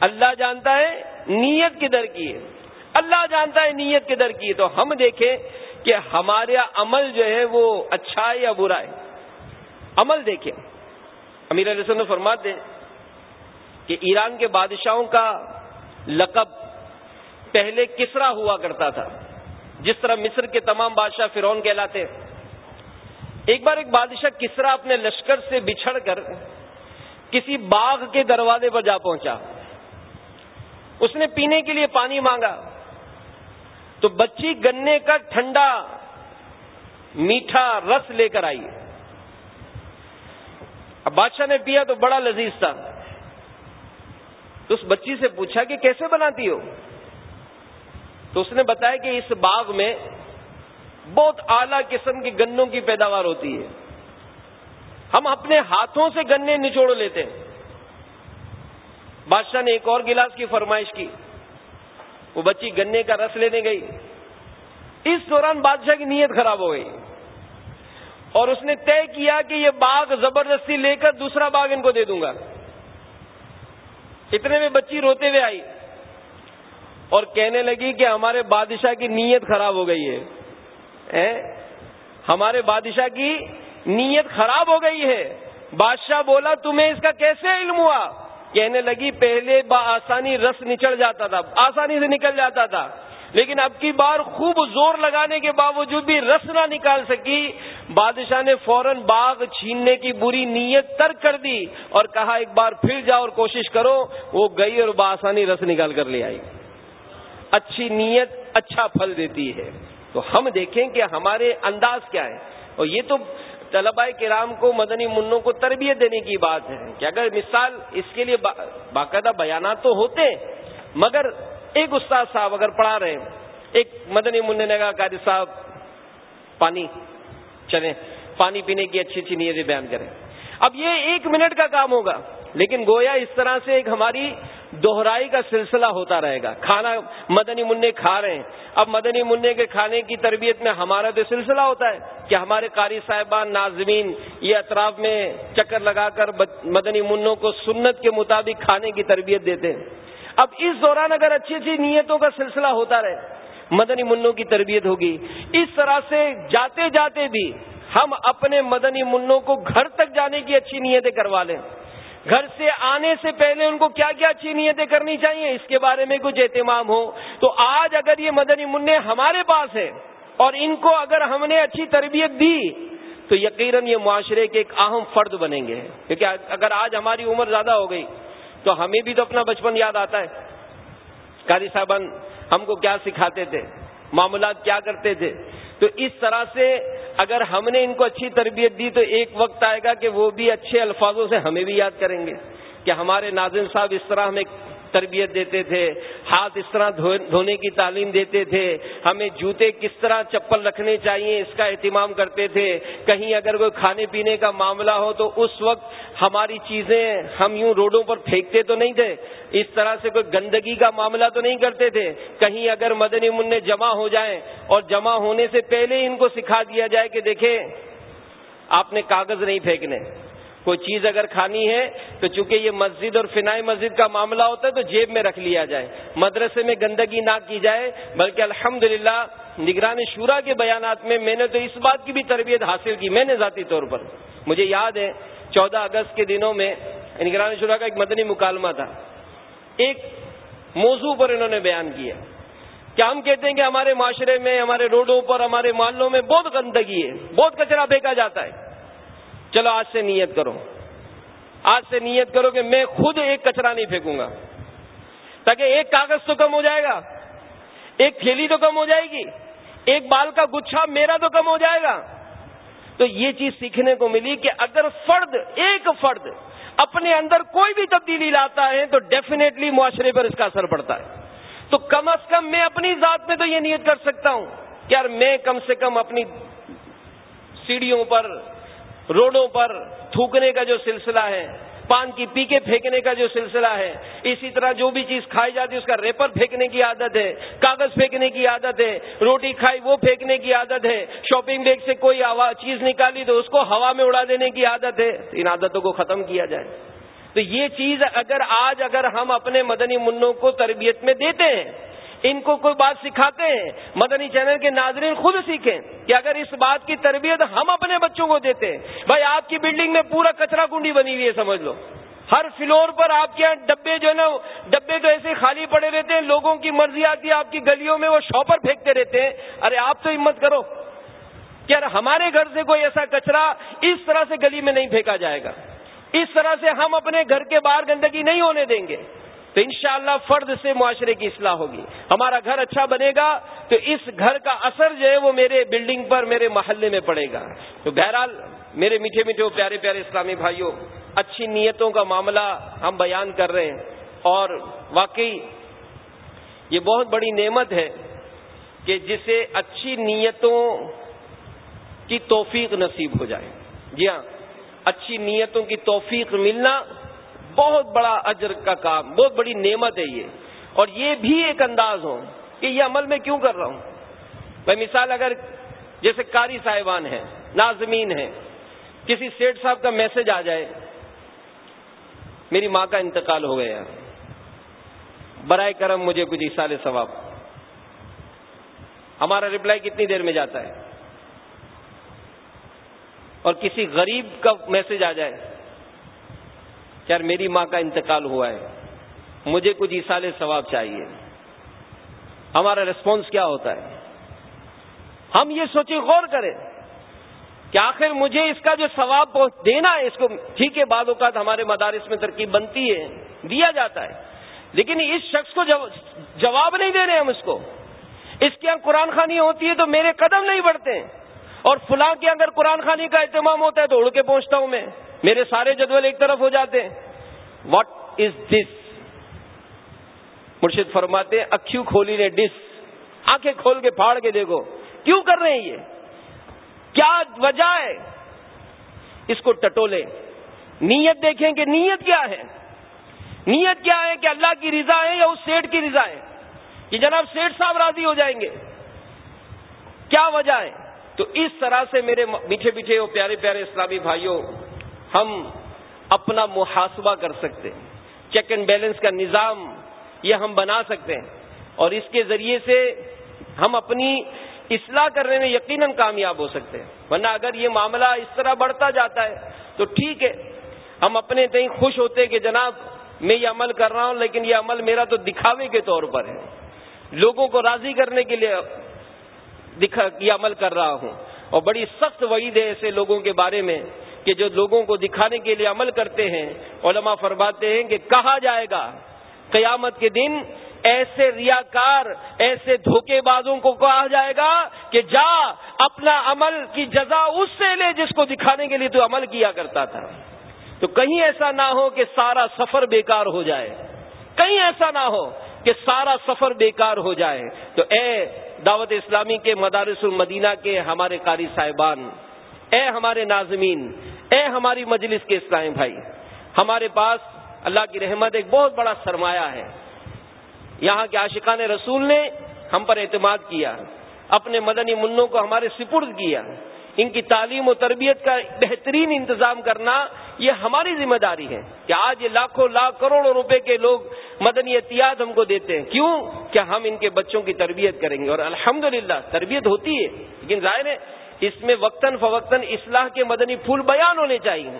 اللہ جانتا ہے، نیت کدھر کی ہے؟ اللہ جانتا ہے نیت کے در کی تو ہم دیکھیں کہ ہمارا عمل جو ہے وہ اچھا ہے یا برا ہے۔ عمل دیکھیں۔ امیر علیہ نے فرماتے کہ ایران کے بادشاہوں کا لقب پہلے کسرا ہوا کرتا تھا۔ جس طرح مصر کے تمام بادشاہ فرون کہلاتے ایک بار ایک بادشاہ کسرا اپنے لشکر سے بچھڑ کر کسی باغ کے دروازے پر جا پہنچا۔ اس نے پینے کے لیے پانی مانگا۔ تو بچی گنے کا ٹھنڈا میٹھا رس لے کر آئی۔ اب بادشاہ نے پیا تو بڑا لذیذ تھا۔ تو اس بچی سے پوچھا کہ کیسے بناتی ہو؟ تو اس نے بتایا کہ اس باغ میں بہت اعلی قسم کی گنوں کی پیداوار ہوتی ہے۔ ہم اپنے ہاتھوں سے گنے نچوڑ لیتے ہیں۔ بادشاہ نے ایک اور گلاس کی فرمائش کی۔ وہ بچی گنے کا رس لینے گئی۔ اس دوران بادشاہ کی نیت خراب ہو گئی۔ اور اس نے طے کیا کہ یہ باغ زبردستی لے کر دوسرا باغ ان کو دے دوں گا۔ اتنے میں بچی روتے ہوئے آئی۔ اور کہنے لگی کہ ہمارے بادشاہ کی نیت خراب ہو گئی ہے۔ ہمارے بادشاہ کی نیت خراب ہو گئی ہے۔ بادشاہ بولا، تمہیں اس کا کیسے علم ہوا؟ کہنے لگی، پہلے با آسانی رس نچل جاتا تھا، آسانی سے نکل جاتا تھا، لیکن اب کی بار خوب زور لگانے کے باوجود بھی رس نہ نکال سکی۔ بادشاہ نے فوراً باغ چھیننے کی بری نیت ترک کر دی اور کہا، ایک بار پھر جاؤ اور کوشش کرو۔ وہ گئی اور بآسانی رس نکال کر لے آئی۔ اچھی نیت اچھا پھل دیتی ہے۔ تو ہم دیکھیں کہ ہمارے انداز کیا ہے اور یہ تو طلباء کرام کو، مدنی منوں کو تربیت دینے کی بات ہے کہ اگر مثال اس کے لیے باقاعدہ بیانات تو ہوتے، مگر ایک استاد صاحب اگر پڑھا رہے ہیں ایک مدنی منع نے کہا، قاری صاحب، پانی چلیں، پانی پینے کی اچھی اچھی نیتیں بیان کریں۔ اب یہ ایک منٹ کا کام ہوگا، لیکن گویا اس طرح سے ایک ہماری دوہرائی کا سلسلہ ہوتا رہے گا۔ کھانا مدنی منع کھا رہے ہیں۔ اب مدنی منع کے کھانے کی تربیت میں ہمارا تو سلسلہ ہوتا ہے کہ ہمارے قاری صاحبان، ناظمین، یہ اطراف میں چکر لگا کر مدنی منوں کو سنت کے مطابق کھانے کی تربیت دیتے ہیں۔ اب اس دوران اگر اچھی اچھی نیتوں کا سلسلہ ہوتا رہے، مدنی منوں کی تربیت ہوگی۔ اس طرح سے جاتے جاتے بھی ہم اپنے مدنی منوں کو گھر تک جانے کی اچھی نیتیں کروا لیں۔ گھر سے آنے سے پہلے ان کو کیا کیا اچھی نیتیں کرنی چاہیے؟ اس کے بارے میں کچھ اہتمام ہو۔ تو آج اگر یہ مدنی منع ہمارے پاس ہے اور ان کو اگر ہم نے اچھی تربیت دی، تو یقیناً یہ معاشرے کے ایک اہم فرد بنیں گے۔ کیونکہ اگر آج ہماری عمر زیادہ ہو گئی، تو ہمیں بھی تو اپنا بچپن یاد آتا ہے۔ قاری صاحبان، ہم کو کیا سکھاتے تھے؟ معاملات کیا کرتے تھے؟ تو اس طرح سے اگر ہم نے ان کو اچھی تربیت دی تو ایک وقت آئے گا کہ وہ بھی اچھے الفاظوں سے ہمیں بھی یاد کریں گے کہ ہمارے ناظم صاحب اس طرح ہمیں تربیت دیتے تھے، ہاتھ اس طرح دھونے کی تعلیم دیتے تھے۔ ہمیں جوتے کس طرح چپل رکھنے چاہیے، اس کا اہتمام کرتے تھے۔ کہیں اگر کوئی کھانے پینے کا معاملہ ہو تو اس وقت ہماری چیزیں ہم یوں روڈوں پر پھینکتے تو نہیں تھے۔ اس طرح سے کوئی گندگی کا معاملہ تو نہیں کرتے تھے۔ کہیں اگر مدنی منع جمع ہو جائیں اور جمع ہونے سے پہلے ان کو سکھا دیا جائے کہ دیکھیں، آپ نے کاغذ نہیں پھینکنے۔ کوئی چیز اگر کھانی ہے تو چونکہ یہ مسجد اور فنائی مسجد کا معاملہ ہوتا ہے تو جیب میں رکھ لیا جائے، مدرسے میں گندگی نہ کی جائے، بلکہ الحمد للہ نگران شورا کے بیانات میں میں نے تو اس بات کی بھی تربیت حاصل کی، میں نے ذاتی طور پر۔ مجھے یاد ہے چودہ اگست کے دنوں میں نگران شورا کا ایک مدنی مکالمہ تھا۔ ایک موضوع پر انہوں نے بیان کیا۔ کیا ہم کہتے ہیں کہ ہمارے معاشرے میں، ہمارے روڈوں پر، ہمارے محلوں میں بہت گندگی ہے، بہت کچرا پھینکا جاتا ہے۔ چلو آج سے نیت کرو۔ آج سے نیت کرو کہ میں خود ایک کچرا نہیں پھینکوں گا۔ تاکہ ایک کاغذ تو کم ہو جائے گا۔ ایک تھیلی تو کم ہو جائے گی۔ ایک بال کا گچھا میرا تو کم ہو جائے گا۔ تو یہ چیز سیکھنے کو ملی کہ اگر فرد، ایک فرد اپنے اندر کوئی بھی تبدیلی لاتا ہے تو ڈیفینیٹلی معاشرے پر اس کا اثر پڑتا ہے۔ تو کم از کم میں اپنی ذات میں تو یہ نیت کر سکتا ہوں کہ یار میں کم سے کم اپنی سیڑھیوں پر روڈوں پر تھوکنے کا جو سلسلہ ہے، پان کی پی کے پھینکنے کا جو سلسلہ ہے، اسی طرح جو بھی چیز کھائی جاتی ہے، اس کا ریپر پھینکنے کی عادت ہے، کاغذ پھینکنے کی عادت ہے، روٹی کھائی وہ پھینکنے کی عادت ہے، شاپنگ بیگ سے کوئی چیز نکالی تو اس کو ہوا میں اڑا دینے کی عادت ہے، ان عادتوں کو ختم کیا جائے۔ تو یہ چیز اگر آج اگر ہم اپنے مدنی منوں کو تربیت میں دیتے ہیں ان کو کوئی بات سکھاتے ہیں؟ مدنی چینل کے ناظرین خود سیکھیں کہ اگر اس بات کی تربیت ہم اپنے بچوں کو دیتے ہیں بھائی آپ کی بلڈنگ میں پورا کچرا کنڈی بنی ہوئی ہے، سمجھ لو۔ ہر فلور پر آپ کے یہاں ڈبے جو ہے نا، ڈبے تو ایسے خالی پڑے رہتے ہیں، لوگوں کی مرضی آتی ہے، آپ کی گلیوں میں وہ شاپر پھینکتے رہتے ہیں۔ ارے آپ تو ہمت کرو کہ ہمارے گھر سے کوئی ایسا کچرا اس طرح سے گلی میں نہیں پھینکا جائے گا۔ اس طرح سے ہم اپنے گھر کے باہر گندگی نہیں ہونے دیں گے۔ تو انشاءاللہ فرد سے معاشرے کی اصلاح ہوگی۔ ہمارا گھر اچھا بنے گا تو اس گھر کا اثر جو ہے وہ میرے بلڈنگ پر میرے محلے میں پڑے گا۔ تو بہرحال میرے میٹھے میٹھے پیارے پیارے اسلامی بھائیوں، اچھی نیتوں کا معاملہ ہم بیان کر رہے ہیں۔ اور واقعی یہ بہت بڑی نعمت ہے کہ جسے اچھی نیتوں کی توفیق نصیب ہو جائے۔ جی ہاں اچھی نیتوں کی توفیق ملنا بہت بڑا اجر کا کام، بہت بڑی نعمت ہے یہ۔ اور یہ بھی ایک انداز ہو کہ یہ عمل میں کیوں کر رہا ہوں۔ میں مثال اگر جیسے کاری صاحبان ہیں، ناظمین ہیں، کسی سیٹ صاحب کا میسج آ جائے، میری ماں کا انتقال ہو گیا، برائے کرم مجھے کچھ اشال ثواب۔ ہمارا رپلائی کتنی دیر میں جاتا ہے؟ اور کسی غریب کا میسج آ جائے یار میری ماں کا انتقال ہوا ہے۔ مجھے کچھ اشال ثواب چاہیے۔ ہمارا ریسپانس کیا ہوتا ہے؟ ہم یہ سوچیں، غور کریں کہ آخر مجھے اس کا جو ثواب دینا ہے، اس کو ٹھیک ہے، بعض اوقات ہمارے مدارس میں ترکیب بنتی ہے، دیا جاتا ہے۔ لیکن اس شخص کو جواب نہیں دے رہے ہم اس کو۔ اس کے یہاں قرآن خانی ہوتی ہے تو میرے قدم نہیں بڑھتے۔ اور فلاں کے اگر قرآن خانی کا اہتمام ہوتا ہے تو اڑ کے پہنچتا ہوں میں۔ میرے سارے جدول ایک طرف ہو جاتے ہیں۔ واٹ از دس مرشد فرماتے ہیں اکھیو کھولی نے ڈس۔ آنکھیں کھول کے پھاڑ کے دیکھو۔ کیوں کر رہے ہیں یہ؟ کیا وجہ ہے؟ اس کو ٹٹولے۔ نیت دیکھیں کہ نیت کیا ہے؟ نیت کیا ہے کہ اللہ کی رضا ہے یا اس سیٹ کی رضا ہے؟ کہ جناب سیٹ صاحب راضی ہو جائیں گے۔ کیا وجہ ہے؟ تو اس طرح سے میرے میٹھے میٹھے اور پیارے پیارے اسلامی بھائیوں ہم اپنا محاسبہ کر سکتے ہیں۔ چیک اینڈ بیلنس کا نظام یہ ہم بنا سکتے ہیں۔ اور اس کے ذریعے سے ہم اپنی اصلاح کرنے میں یقیناً کامیاب ہو سکتے ہیں۔ ورنہ اگر یہ معاملہ اس طرح بڑھتا جاتا ہے تو ٹھیک ہے۔ ہم اپنے تئیں خوش ہوتے کہ جناب میں یہ عمل کر رہا ہوں، لیکن یہ عمل میرا تو دکھاوے کے طور پر ہے۔ لوگوں کو راضی کرنے کے لیے دکھا، یہ عمل کر رہا ہوں۔ اور بڑی سخت وعید ہے ایسے لوگوں کے بارے میں۔ کہ جو لوگوں کو دکھانے کے لیے عمل کرتے ہیں، علماء فرماتے ہیں کہ کہا جائے گا۔ قیامت کے دن ایسے ریاکار، ایسے دھوکے بازوں کو کہا جائے گا کہ جا، اپنا عمل کی جزا اس سے لے جس کو دکھانے کے لیے تو عمل کیا کرتا تھا۔ تو کہیں ایسا نہ ہو کہ سارا سفر بیکار ہو جائے۔ کہیں ایسا نہ ہو کہ سارا سفر بیکار ہو جائے۔ تو اے دعوت اسلامی کے مدارس المدینہ کے ہمارے قاری صاحبان، اے ہمارے ناظمین اے ہماری مجلس کے اسلام بھائی، ہمارے پاس اللہ کی رحمت ایک بہت بڑا سرمایہ ہے۔ یہاں کے عاشقان رسول نے ہم پر اعتماد کیا، اپنے مدنی منوں کو ہمارے سپرد کیا۔ ان کی تعلیم و تربیت کا بہترین انتظام کرنا یہ ہماری ذمہ داری ہے کہ آج یہ لاکھوں لاکھ کروڑوں روپے کے لوگ مدنی احتیاط ہم کو دیتے ہیں۔ کیوں؟ کہ ہم ان کے بچوں کی تربیت کریں گے اور الحمدللہ تربیت ہوتی ہے۔ لیکن ظاہر ہے اس میں وقتاً فوقتاً اصلاح کے مدنی پھول بیان ہونے چاہیے۔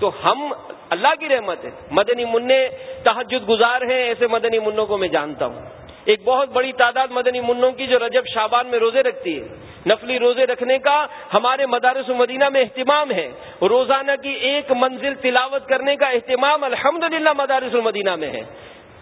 تو ہم اللہ کی رحمت ہے۔ مدنی منع تحجد گزار ہیں، ایسے مدنی منوں کو میں جانتا ہوں۔ ایک بہت بڑی تعداد مدنی منوں کی جو رجب شابان میں روزے رکھتی ہے۔ نفلی روزے رکھنے کا ہمارے مدارس مدینہ میں اہتمام ہے۔ روزانہ کی ایک منزل تلاوت کرنے کا اہتمام الحمد للہ مدارس المدینہ میں ہے۔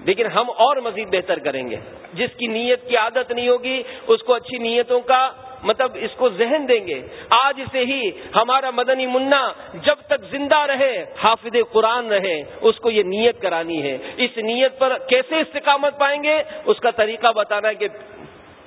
لیکن ہم اور مزید بہتر کریں گے۔ جس کی نیت کی عادت نہیں ہوگی، اس کو اچھی نیتوں کا مطلب اس کو ذہن دیں گے۔ آج سے ہی ہمارا مدنی منا جب تک زندہ رہے، حافظ قرآن رہے، اس کو یہ نیت کرانی ہے۔ اس نیت پر کیسے استقامت پائیں گے؟ اس کا طریقہ بتانا ہے کہ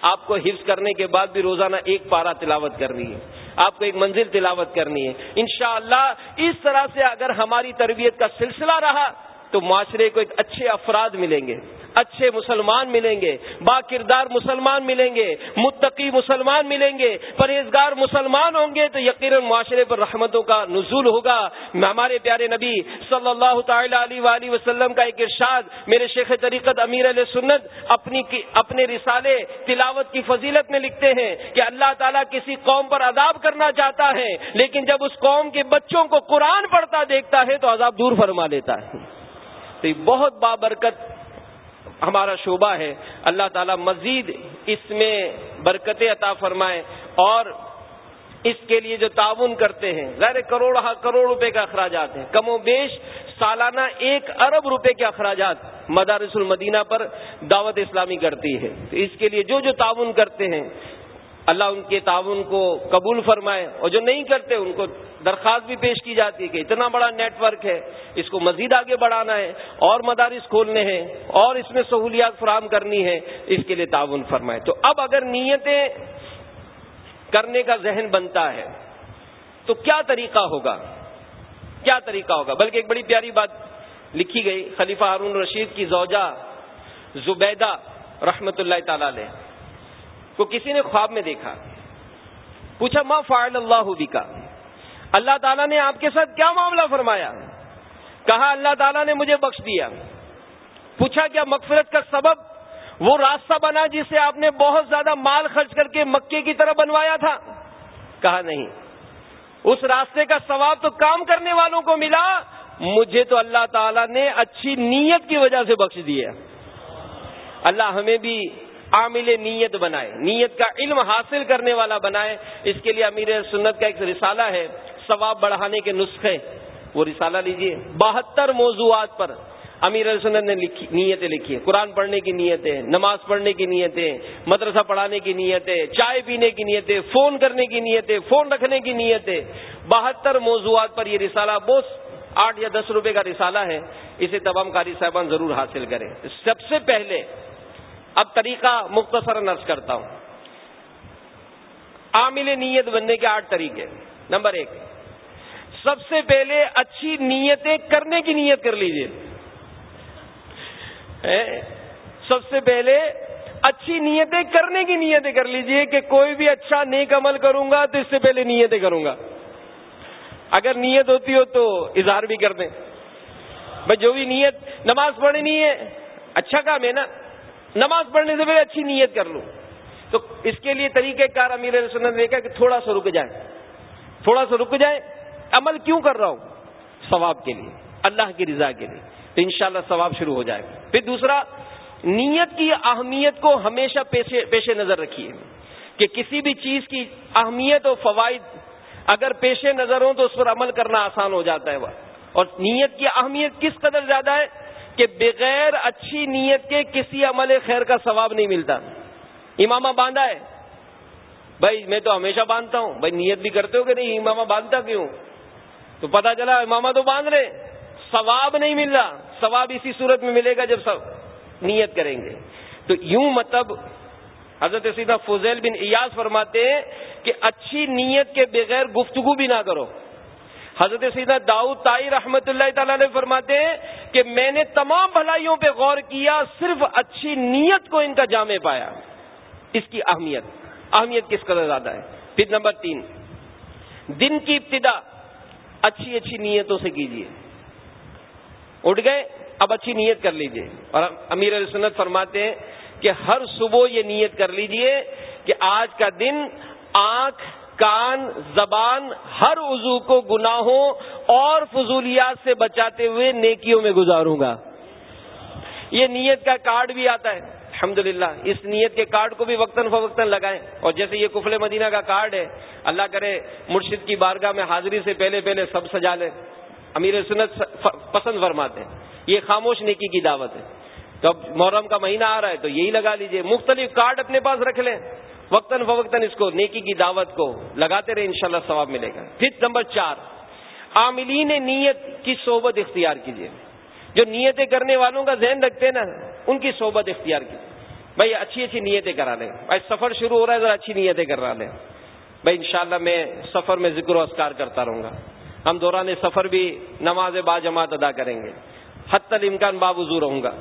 آپ کو حفظ کرنے کے بعد بھی روزانہ ایک پارا تلاوت کرنی ہے۔ آپ کو ایک منزل تلاوت کرنی ہے۔ انشاءاللہ اس طرح سے اگر ہماری تربیت کا سلسلہ رہا، تو معاشرے کو ایک اچھے افراد ملیں گے۔ اچھے مسلمان ملیں گے با کردار مسلمان ملیں گے، متقی مسلمان ملیں گے، پرہیزگار مسلمان ہوں گے، تو یقیناً معاشرے پر رحمتوں کا نزول ہوگا۔ ہمارے پیارے نبی صلی اللہ تعالی علیہ وسلم کا ایک ارشاد، میرے شیخ طریقت امیر علیہ سنت اپنی اپنے رسالے تلاوت کی فضیلت میں لکھتے ہیں کہ اللہ تعالیٰ کسی قوم پر عذاب کرنا چاہتا ہے، لیکن جب اس قوم کے بچوں کو قرآن پڑھتا دیکھتا ہے تو عذاب دور فرما لیتا ہے۔ تو یہ بہت بابرکت ہمارا شعبہ ہے۔ اللہ تعالیٰ مزید اس میں برکتیں عطا فرمائے اور اس کے لیے جو تعاون کرتے ہیں ظاہر کروڑ کروڑ روپے کا اخراجات ہیں۔ کم و بیش سالانہ ایک ارب روپے کے اخراجات مدارس المدینہ پر دعوت اسلامی کرتی ہے۔ تو اس کے لیے جو جو تعاون کرتے ہیں اللہ ان کے تعاون کو قبول فرمائے اور جو نہیں کرتے ان کو درخواست بھی پیش کی جاتی ہے کہ اتنا بڑا نیٹ ورک ہے، اس کو مزید آگے بڑھانا ہے، اور مدارس کھولنے ہیں، اور اس میں سہولیات فراہم کرنی ہے اس کے لیے تعاون فرمائے۔ تو اب اگر نیتیں کرنے کا ذہن بنتا ہے، تو کیا طریقہ ہوگا؟ کیا طریقہ ہوگا؟ بلکہ ایک بڑی پیاری بات لکھی گئی، خلیفہ ہارون رشید کی زوجہ زبیدہ رحمت اللہ تعالی علیہ۔ کو کسی نے خواب میں دیکھا۔ پوچھا ماں فائل اللہ کا اللہ تعالیٰ نے آپ کے ساتھ کیا معاملہ فرمایا؟ کہا، اللہ تعالیٰ نے مجھے بخش دیا۔ پوچھا، کیا مغفرت کا سبب وہ راستہ بنا جس سے آپ نے بہت زیادہ مال خرچ کر کے مکے کی طرح بنوایا تھا؟ کہا، نہیں۔ اس راستے کا ثواب تو کام کرنے والوں کو ملا۔ مجھے تو اللہ تعالیٰ نے اچھی نیت کی وجہ سے بخش دیا۔ اللہ ہمیں بھی عامل نیت بنائے، نیت کا علم حاصل کرنے والا بنائے۔ اس کے لیے امیر سنت کا ایک رسالہ ہے، ثواب بڑھانے کے نسخے۔ وہ رسالہ لیجیے۔ بہتر موضوعات پر امیر سنت نے لکھی، نیتیں لکھی قرآن پڑھنے کی نیتیں، نماز پڑھنے کی نیتیں، مدرسہ پڑھانے کی نیتیں، چائے پینے کی نیتیں، فون کرنے کی نیتیں، فون رکھنے کی نیتیں۔ بہتر موضوعات پر یہ رسالہ بہت آٹھ یا دس روپے کا رسالہ ہے۔ اسے تمام کاری صاحبان ضرور حاصل کریں۔ سب سے پہلے اب طریقہ مختصر نرس کرتا ہوں۔ عامل نیت بننے کے آٹھ طریقے۔ نمبر ایک، سب سے پہلے اچھی نیتیں کرنے کی نیت کر لیجیے۔ سب سے پہلے اچھی نیتیں کرنے کی نیتیں کر لیجیے کہ کوئی بھی اچھا نیک عمل کروں گا تو اس سے پہلے نیتیں کروں گا۔ اگر نیت ہوتی ہو تو اظہار بھی کر دیں۔ بھائی جو بھی نیت، نماز پڑھنی ہے اچھا کام ہے نا۔ نماز پڑھنے سے پہلے اچھی نیت کر لوں۔ تو اس کے لیے طریقہ کار امیر نے دیکھا کہ تھوڑا سا رک جائے۔ تھوڑا سا رک جائے۔ عمل کیوں کر رہا ہوں؟ ثواب کے لیے، اللہ کی رضا کے لیے۔ تو انشاءاللہ ثواب شروع ہو جائے گا۔ پھر دوسرا، نیت کی اہمیت کو ہمیشہ پیش نظر رکھیے۔ کہ کسی بھی چیز کی اہمیت اور فوائد اگر پیش نظر ہوں تو اس پر عمل کرنا آسان ہو جاتا ہے۔ وہ اور نیت کی اہمیت کس قدر زیادہ ہے؟ کہ بغیر اچھی نیت کے کسی عمل خیر کا ثواب نہیں ملتا۔ امامہ باندھا ہے۔ بھائی، میں تو ہمیشہ باندھتا ہوں۔ بھائی، نیت بھی کرتے ہو کہ نہیں؟ امامہ باندھتا کیوں؟ تو پتا چلا امامہ تو باندھ رہے۔ ثواب نہیں مل رہا۔ ثواب اسی صورت میں ملے گا جب سب نیت کریں گے۔ تو یوں مطلب حضرت سیدھا فضیل بن ایاز فرماتے ہیں کہ اچھی نیت کے بغیر گفتگو بھی نہ کرو۔ حضرت سیدھا داؤد تائی رحمت اللہ تعالی نے فرماتے ہیں کہ میں نے تمام بھلائیوں پہ غور کیا، صرف اچھی نیت کو ان کا جامع پایا۔ اس کی اہمیت اہمیت کس قدر زیادہ ہے؟ پھر نمبر تین، دن کی ابتدا، اچھی اچھی نیتوں سے کیجیے اٹھ گئے، اب اچھی نیت کر لیجیے اور امیر سنت فرماتے ہیں کہ ہر صبح یہ نیت کر لیجیے کہ آج کا دن آنکھ کان، زبان، ہر عضو کو گناہوں اور فضولیات سے بچاتے ہوئے نیکیوں میں گزاروں گا۔ یہ نیت کا کارڈ بھی آتا ہے۔ الحمد اس نیت کے کارڈ کو بھی وقتاً فوقتاً لگائیں۔ اور جیسے یہ کفل مدینہ کا کارڈ ہے، اللہ کرے مرشد کی بارگاہ میں حاضری سے پہلے پہلے سب سجا لیں امیر سنت پسند فرماتے ہیں۔ یہ خاموش نیکی کی دعوت ہے۔ تو اب محرم کا مہینہ آ رہا ہے، تو یہی لگا لیجیے۔ مختلف کارڈ اپنے پاس رکھ لیں۔ وقتاً فوقتاً اس کو، نیکی کی دعوت کو لگاتے رہے، انشاءاللہ ثواب ملے گا۔ پھر نمبر چار، عاملین نیت کی صحبت اختیار کیجیے جو نیتیں کرنے والوں کا ذہن رکھتے ہیں نا، ان کی صحبت اختیار کی بھائی، اچھی اچھی نیتیں کرا لیں۔ بھائی، سفر شروع ہو رہا ہے، ذرا اچھی نیتیں کرا لیں۔ بھائی، انشاءاللہ میں سفر میں ذکر و اسکار کرتا رہوں گا۔ ہم دوران سفر بھی نماز با جماعت ادا کریں گے۔ حت الامکان باوضو رہوں گا۔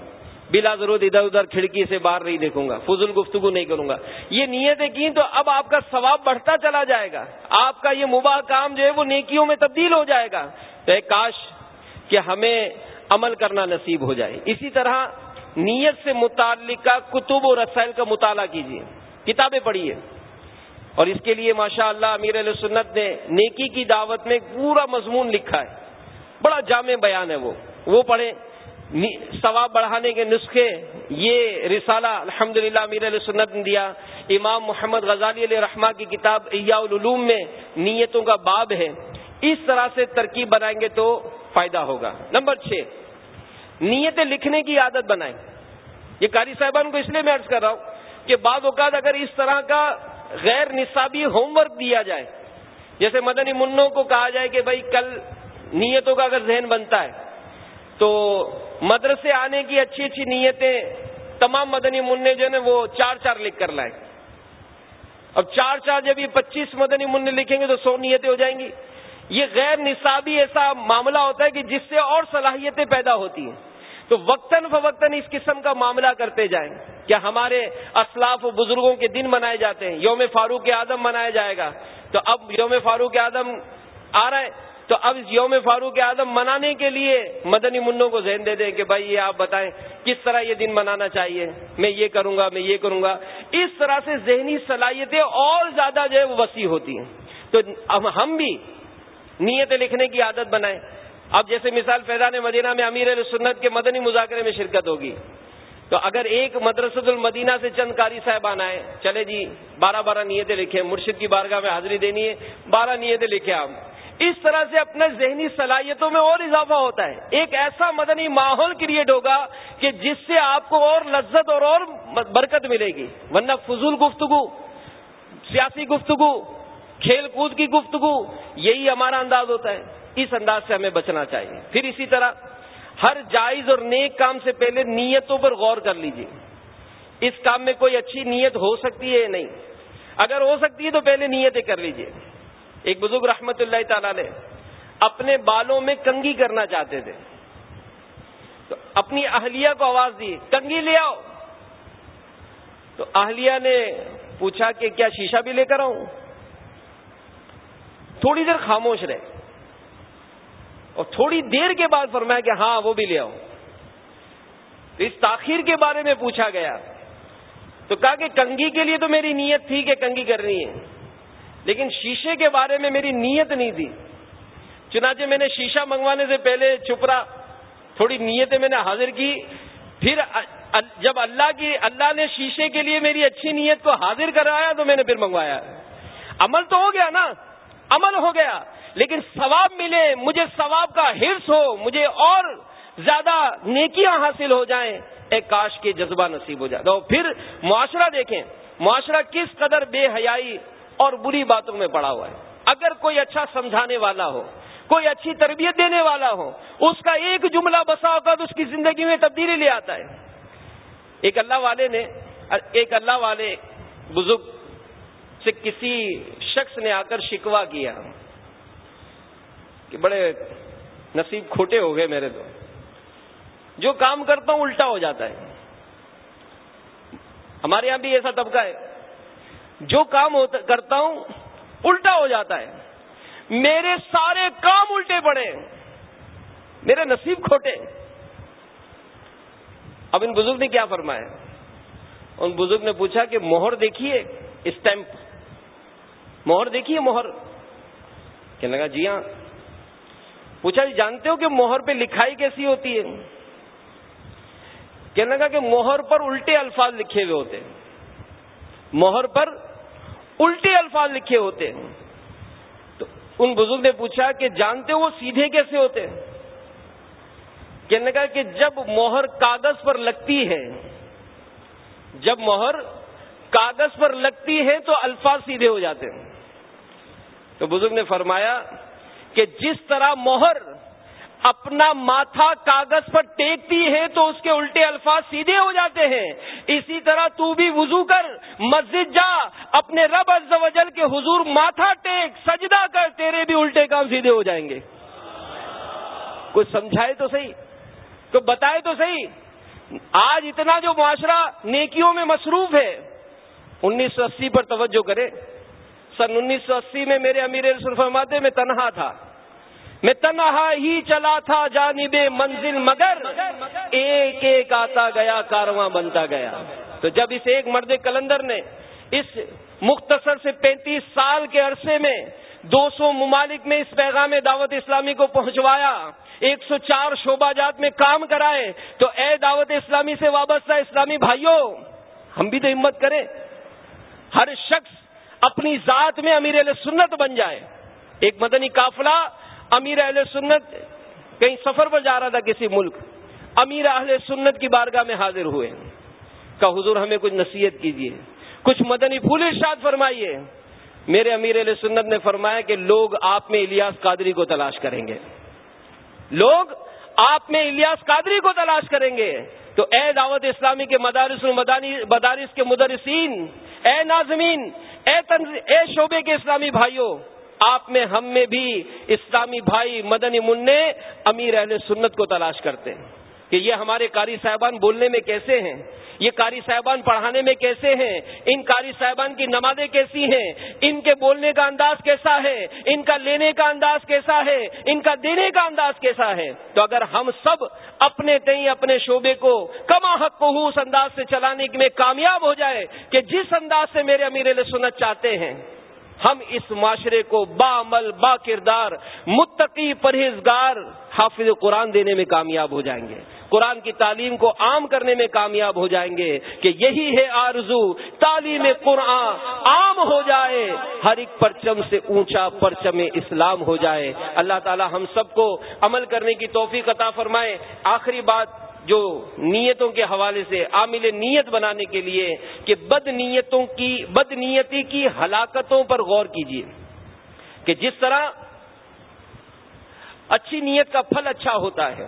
بلا ضرورت ادھر ادھر کھڑکی سے باہر نہیں دیکھوں گا، فضول گفتگو نہیں کروں گا۔ یہ نیتیں کی تو اب آپ کا ثواب بڑھتا چلا جائے گا۔ آپ کا یہ مباح کام جو ہے وہ نیکیوں میں تبدیل ہو جائے گا۔ تو کاش کہ ہمیں عمل کرنا نصیب ہو جائے۔ اسی طرح نیت سے متعلقہ کتب و رسائل کا مطالعہ کیجیے کتابیں پڑھیے اور اس کے لیے ماشاء اللہ امیر علیہ سنت نے نیکی کی دعوت میں پورا مضمون لکھا ہے۔ بڑا جامع بیان ہے وہ۔ وہ پڑھیں۔ ثواب بڑھانے کے نسخے، یہ رسالہ الحمد للہ امیر علیہ سنت نے دیا۔ امام محمد غزالی علیہ رحمٰ کی کتاب ایا العلوم میں نیتوں کا باب ہے۔ اس طرح سے ترکیب بنائیں گے تو فائدہ ہوگا۔ نمبر چھ، نیتیں لکھنے کی عادت بنائیں۔ یہ قاری صاحبان کو اس لیے میں عرض کر رہا ہوں کہ بعض اوقات اگر اس طرح کا غیر نصابی ہوم ورک دیا جائے، جیسے مدنی منوں کو کہا جائے کہ بھائی کل نیتوں کا اگر ذہن بنتا ہے تو مدرسے آنے کی اچھی اچھی نیتیں تمام مدنی منع جو ہے وہ چار چار لکھ کر لائے اب چار چار جب یہ پچیس مدنی منع لکھیں گے تو سو نیتیں ہو جائیں گی۔ یہ غیر نصابی ایسا معاملہ ہوتا ہے کہ جس سے اور صلاحیتیں پیدا ہوتی ہیں۔ تو وقتاً فوقتاً اس قسم کا معاملہ کرتے جائیں۔ کیا ہمارے اسلاف و بزرگوں کے دن منائے جاتے ہیں؟ یوم فاروق اعظم منایا جائے گا۔ تو اب یوم فاروق اعظم آ رہا ہے۔ تو اب اس یوم فاروق اعظم منانے کے لیے مدنی منوں کو ذہن دے دیں کہ بھائی یہ آپ بتائیں کس طرح یہ دن منانا چاہیے؟ میں یہ کروں گا، میں یہ کروں گا۔ اس طرح سے ذہنی صلاحیتیں اور زیادہ جو ہے وہ وسیع ہوتی ہیں۔ تو اب ہم بھی نیتیں لکھنے کی عادت بنائیں۔ اب جیسے مثال فیضان مدینہ میں امیر سنت کے مدنی مذاکرے میں شرکت ہوگی۔ تو اگر ایک مدرسۃ المدینہ سے چند کاری صاحبان آئے، چلے جی بارہ بارہ نیتیں لکھیں، مرشد کی بارگاہ میں حاضری دینی ہے، بارہ نیتیں لکھیں آپ۔ اس طرح سے اپنے ذہنی صلاحیتوں میں اور اضافہ ہوتا ہے۔ ایک ایسا مدنی ماحول کریٹ ہوگا کہ جس سے آپ کو اور لذت اور اور برکت ملے گی۔ ورنہ فضول گفتگو، سیاسی گفتگو، کھیل کود کی گفتگو، یہی ہمارا انداز ہوتا ہے۔ اس انداز سے ہمیں بچنا چاہیے۔ پھر اسی طرح ہر جائز اور نیک کام سے پہلے نیتوں پر غور کر لیجیے اس کام میں کوئی اچھی نیت ہو سکتی ہے یا نہیں؟ اگر ہو سکتی ہے تو پہلے نیتیں کر لیجیے ایک بزرگ رحمت اللہ تعالی نے اپنے بالوں میں کنگھی کرنا چاہتے تھے۔ تو اپنی اہلیہ کو آواز دی، کنگھی لے آؤ! تو اہلیہ نے پوچھا کہ کیا شیشہ بھی لے کر آؤں؟ تھوڑی دیر خاموش رہے۔ اور تھوڑی دیر کے بعد فرمایا کہ ہاں وہ بھی لے آؤ اس تاخیر کے بارے میں پوچھا گیا۔ تو کہا کہ کنگھی کے لیے تو میری نیت تھی کہ کنگھی کرنی ہے۔ لیکن شیشے کے بارے میں میری نیت نہیں تھی۔ چنانچہ میں نے شیشہ منگوانے سے پہلے چپرا تھوڑی نیتیں میں نے حاضر کی۔ پھر جب اللہ کی اللہ نے شیشے کے لیے میری اچھی نیت کو حاضر کرایا تو میں نے پھر منگوایا۔ عمل تو ہو گیا نا، عمل ہو گیا۔ لیکن ثواب ملے، مجھے ثواب کا حرص ہو، مجھے اور زیادہ نیکیاں حاصل ہو جائیں ایک کاش کے جذبہ نصیب ہو جائے۔ تو پھر معاشرہ دیکھیں، معاشرہ کس قدر بے حیائی اور بری باتوں میں پڑا ہوا ہے۔ اگر کوئی اچھا سمجھانے والا ہو، کوئی اچھی تربیت دینے والا ہو، اس کا ایک جملہ بسا ہوگا تو اس کی زندگی میں تبدیلی لے آتا ہے۔ ایک اللہ والے نے، ایک اللہ والے بزرگ سے کسی شخص نے آ کر شکوا کیا کہ بڑے نصیب کھوٹے ہو گئے میرے تو۔ جو کام کرتا ہوں، الٹا ہو جاتا ہے۔ ہمارے یہاں بھی ایسا طبقہ ہے۔ جو کام کرتا ہوں، الٹا ہو جاتا ہے۔ میرے سارے کام الٹے پڑے۔ میرے نصیب کھوٹے۔ اب ان بزرگ نے کیا فرمایا؟ ان بزرگ نے پوچھا کہ مہر دیکھیے اسٹیمپ۔ مہر دیکھیے مہر۔ کہنے لگا جی ہاں۔ پوچھا جی جانتے ہو کہ مہر پہ لکھائی کیسی ہوتی ہے؟ کہنے لگا کہ مہر پر الٹے الفاظ لکھے ہوئے ہوتے۔ ہیں مہر پر الٹے الفاظ لکھے ہوتے ہیں۔ تو ان بزرگ نے پوچھا کہ جانتے وہ سیدھے کیسے ہوتے کہنے لگا کہ جب مہر کاغذ پر لگتی ہے، جب مہر کاغذ پر لگتی ہے تو الفاظ سیدھے ہو جاتے ہیں۔ تو بزرگ نے فرمایا کہ جس طرح مہر اپنا ماتھا کاغذ پر ٹیکتی ہے تو اس کے الٹے الفاظ سیدھے ہو جاتے ہیں۔ اسی طرح تو بھی وضو کر، مسجد جا، اپنے رب از وجل کے حضور ماتھا ٹیک، سجدہ کر، تیرے بھی الٹے کام سیدھے ہو جائیں گے۔ کچھ سمجھائے تو صحیح تو بتائے تو صحیح۔ آج اتنا جو معاشرہ نیکیوں میں مصروف ہے، انیس سو اسی پر توجہ کرے سن انیس سو اسی میں میرے امیر فرماتے، میں تنہا تھا۔ میں تنہا ہی چلا تھا جانب منزل مگر ایک ایک آتا گیا، کارواں بنتا گیا۔ تو جب اس ایک مرد کلندر نے اس مختصر سے پینتیس سال کے عرصے میں دو سو ممالک میں اس پیغام دعوت اسلامی کو پہنچوایا، ایک سو چار شعبہ جات میں کام کرائے، تو اے دعوت اسلامی سے وابستہ اسلامی بھائیوں ہم بھی تو ہمت کریں۔ ہر شخص اپنی ذات میں امیر علیہ سنت بن جائے۔ ایک مدنی قافلہ امیر اہل سنت، کہیں سفر پر جا رہا تھا کسی ملک، امیر اہل سنت کی بارگاہ میں حاضر ہوئے۔ کا حضور، ہمیں کچھ نصیحت کیجیے کچھ مدنی پھول ارشاد فرمائیے۔ میرے امیر علیہ سنت نے فرمایا کہ لوگ آپ میں الیاس قادری کو تلاش کریں گے۔ لوگ آپ میں الیاس قادری کو تلاش کریں گے۔ تو اے دعوت اسلامی کے مدارس مدارس کے مدرسین، اے ناظمین، اے اے شعبے کے اسلامی بھائیوں آپ میں ہم میں بھی اسلامی بھائی مدنی منع امیر اہل سنت کو تلاش کرتے ہیں کہ یہ ہمارے قاری صاحبان بولنے میں کیسے ہیں؟ یہ قاری صاحبان پڑھانے میں کیسے ہیں؟ ان قاری صاحبان کی نمازیں کیسی ہیں؟ ان کے بولنے کا انداز کیسا ہے؟ ان کا لینے کا انداز کیسا ہے؟ ان کا دینے کا انداز کیسا ہے؟ تو اگر ہم سب اپنے تئیں اپنے شعبے کو کما حق کو اس انداز سے چلانے میں کامیاب ہو جائے کہ جس انداز سے میرے امیر سنت چاہتے ہیں ہم اس معاشرے کو با عمل با کردار متقی پرہیزگار حافظ قرآن دینے میں کامیاب ہو جائیں گے۔ قرآن کی تعلیم کو عام کرنے میں کامیاب ہو جائیں گے کہ یہی ہے آرزو، تعلیم قرآن عام ہو جائے، ہر ایک پرچم سے اونچا پرچم اسلام ہو جائے۔ اللہ تعالی ہم سب کو عمل کرنے کی توفیق عطا فرمائے۔ آخری بات جو نیتوں کے حوالے سے عامل نیت بنانے کے لیے کہ بد نیتوں کی، بد نیتی کی ہلاکتوں پر غور کیجیے کہ جس طرح اچھی نیت کا پھل اچھا ہوتا ہے،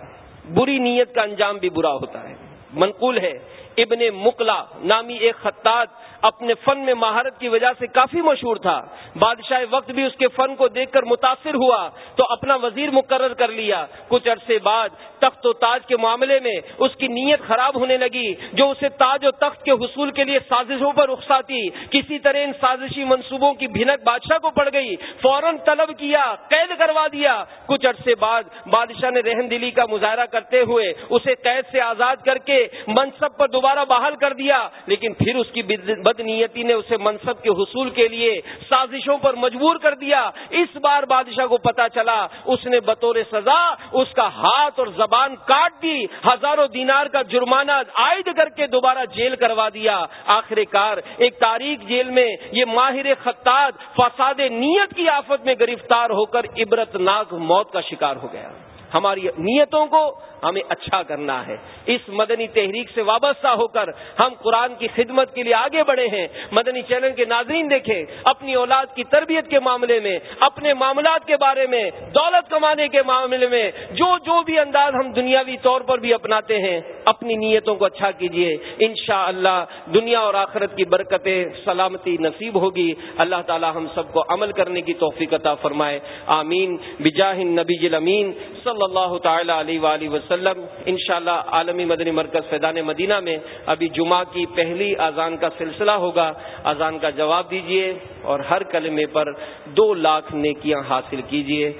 بری نیت کا انجام بھی برا ہوتا ہے۔ منقول ہے ابن مکلا نامی ایک خطاط اپنے فن میں مہارت کی وجہ سے کافی مشہور تھا۔ بادشاہ وقت بھی اس کے فن کو دیکھ کر متاثر ہوا تو اپنا وزیر مقرر کر لیا۔ کچھ عرصے بعد تخت و تاج کے معاملے میں اس کی نیت خراب ہونے لگی، جو اسے تاج و تخت کے حصول کے لیے سازشوں پر رخصاتی، کسی طرح ان سازشی منصوبوں کی بھنک بادشاہ کو پڑ گئی۔ فوراً طلب کیا، قید کروا دیا۔ کچھ عرصے بعد بادشاہ نے رحم دلی کا مظاہرہ کرتے ہوئے اسے قید سے آزاد کر کے منصب پر دوبارہ بحال کر دیا، لیکن پھر اس کی بد نیتی نے اسے منصب کے حصول کے لیے سازشوں پر مجبور کر دیا۔ اس بار بادشاہ کو پتا چلا، اس نے بطور سزا اس کا ہاتھ اور زبان کاٹ دی۔ ہزاروں دینار کا جرمانہ عائد کر کے دوبارہ جیل کروا دیا۔ آخر کار، ایک تاریخ جیل میں یہ ماہر خطاط فساد نیت کی آفت میں گرفتار ہو کر عبرت ناک موت کا شکار ہو گیا۔ ہماری نیتوں کو ہمیں اچھا کرنا ہے۔ اس مدنی تحریک سے وابستہ ہو کر ہم قرآن کی خدمت کے لیے آگے بڑھے ہیں۔ مدنی چینل کے ناظرین دیکھیں، اپنی اولاد کی تربیت کے معاملے میں، اپنے معاملات کے بارے میں، دولت کمانے کے معاملے میں، جو جو بھی انداز ہم دنیاوی طور پر بھی اپناتے ہیں، اپنی نیتوں کو اچھا کیجیے ان اللہ دنیا اور آخرت کی برکتیں سلامتی نصیب ہوگی۔ اللہ تعالی ہم سب کو عمل کرنے کی توفیق عطا فرمائے۔ آمین۔ بجاہ نبی امین صلی اللہ تعالی علیہ وسلم۔ وسلم، انشاءاللہ عالمی مدنی مرکز فیضان مدینہ میں ابھی جمعہ کی پہلی اذان کا سلسلہ ہوگا۔ اذان کا جواب دیجیے اور ہر کلمے پر دو لاکھ نیکیاں حاصل کیجیے۔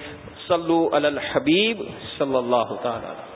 صلو علی الحبیب صلی اللہ تعالی